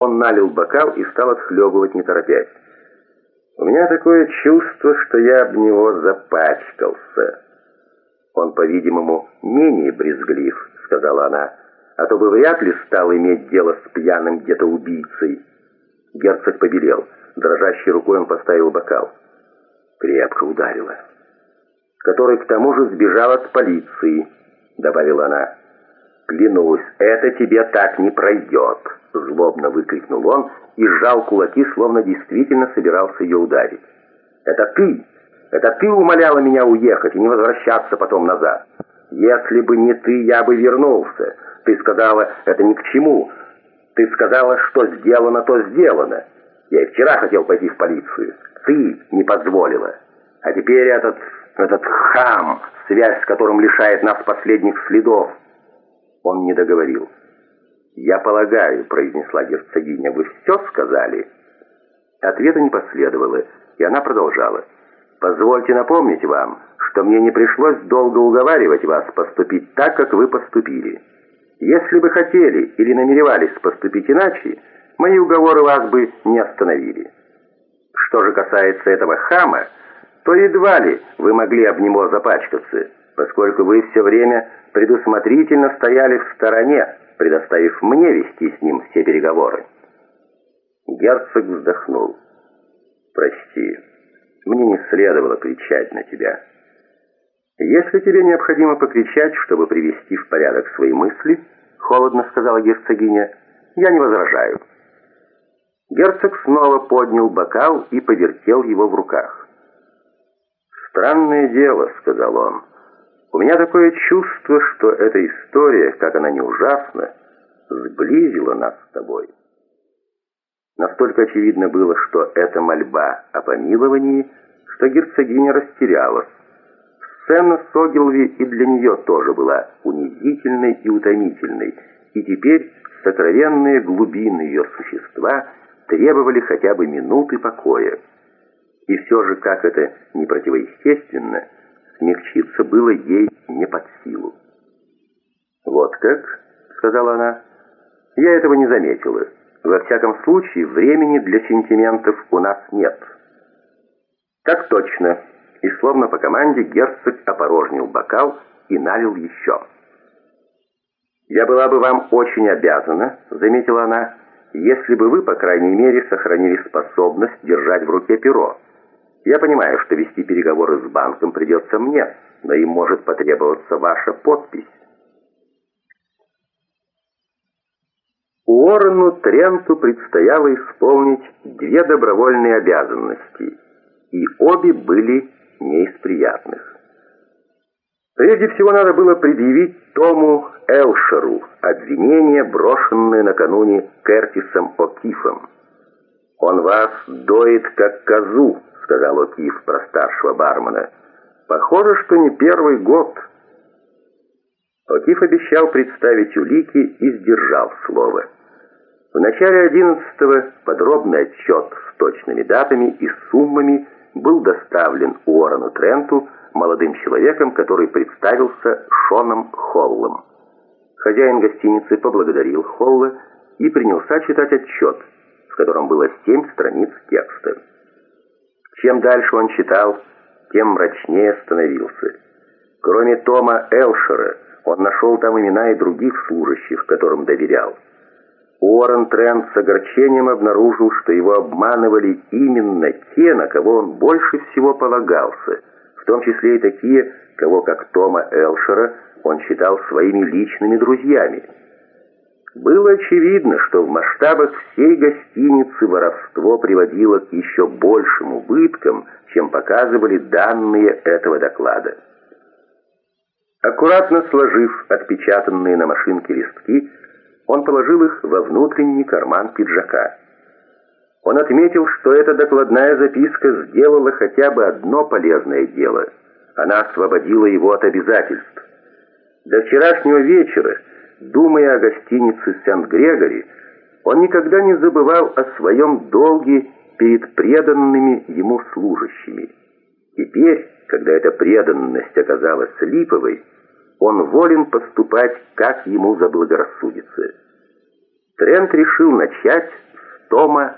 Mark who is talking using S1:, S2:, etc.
S1: Он налил бокал и стал отхлебывать, не торопясь. «У меня такое чувство, что я об него запачкался». «Он, по-видимому, менее брезглив», — сказала она, «а то бы вряд ли стал иметь дело с пьяным где-то убийцей». Герцог побелел. Дрожащей рукой он поставил бокал. Крепко ударила. «Который к тому же сбежал от полиции», — добавила она. «Клянусь, это тебе так не пройдет!» Злобно выкрикнул он и сжал кулаки, словно действительно собирался ее ударить. «Это ты! Это ты умоляла меня уехать и не возвращаться потом назад! Если бы не ты, я бы вернулся! Ты сказала, это ни к чему! Ты сказала, что сделано, то сделано! Я и вчера хотел пойти в полицию! Ты не позволила! А теперь этот, этот хам, связь с которым лишает нас последних следов!» Он не договорил. «Я полагаю», — произнесла герцогиня, — «вы все сказали?» Ответа не последовало, и она продолжала. «Позвольте напомнить вам, что мне не пришлось долго уговаривать вас поступить так, как вы поступили. Если бы хотели или намеревались поступить иначе, мои уговоры вас бы не остановили. Что же касается этого хама, то едва ли вы могли об него запачкаться, поскольку вы все время предусмотрительно стояли в стороне, предоставив мне вести с ним все переговоры. Герцог вздохнул. «Прости, мне не следовало кричать на тебя. Если тебе необходимо покричать, чтобы привести в порядок свои мысли, — холодно сказала герцогиня, — я не возражаю». Герцог снова поднял бокал и повертел его в руках. «Странное дело», — сказал он, — у меня такое чувство, что эта история, как она не ужасна, сблизила нас с тобой. Настолько очевидно было, что это мольба о помиловании, что герцогиня растерялась. Сцена с Огилви и для нее тоже была унизительной и утомительной, и теперь сокровенные глубины ее существа требовали хотя бы минуты покоя. И все же, как это не противоестественно, смягчиться было ей не под силу. «Вот как?» — сказала она. «Я этого не заметила. Во всяком случае, времени для сентиментов у нас нет». «Так точно». И словно по команде герцог опорожнил бокал и налил еще. «Я была бы вам очень обязана», — заметила она, «если бы вы, по крайней мере, сохранили способность держать в руке перо. Я понимаю, что вести переговоры с банком придется мне, но им может потребоваться ваша подпись. Уоррену Тренту предстояло исполнить две добровольные обязанности, и обе были не из приятных. Прежде всего надо было предъявить Тому Элшеру обвинение, брошенное накануне Кертисом О'Кифом. «Он вас доит, как козу», сказал О'Кив про старшего бармена. «Похоже, что не первый год». О'Кив обещал представить улики и сдержал слово. В начале одиннадцатого подробный отчет с точными датами и суммами был доставлен Уоррену Тренту, молодым человеком, который представился Шоном Холлом. Хозяин гостиницы поблагодарил Холла и принялся читать отчет, в котором было семь страниц текста. Чем дальше он читал, тем мрачнее становился. Кроме Тома Элшера, он нашел там имена и других служащих, которым доверял. Уоррен Трент с огорчением обнаружил, что его обманывали именно те, на кого он больше всего полагался, в том числе и такие, кого, как Тома Элшера, он считал своими личными друзьями. Было очевидно, что в масштабах всей гостиницы воровство приводило к еще большим убыткам, чем показывали данные этого доклада. Аккуратно сложив отпечатанные на машинке листки, он положил их во внутренний карман пиджака. Он отметил, что эта докладная записка сделала хотя бы одно полезное дело. Она освободила его от обязательств. До вчерашнего вечера Думая о гостинице Сент-Грегори, он никогда не забывал о своем долге перед преданными ему служащими. Теперь, когда эта преданность оказалась липовой, он волен поступать, как ему заблагорассудится. Трент решил начать Тома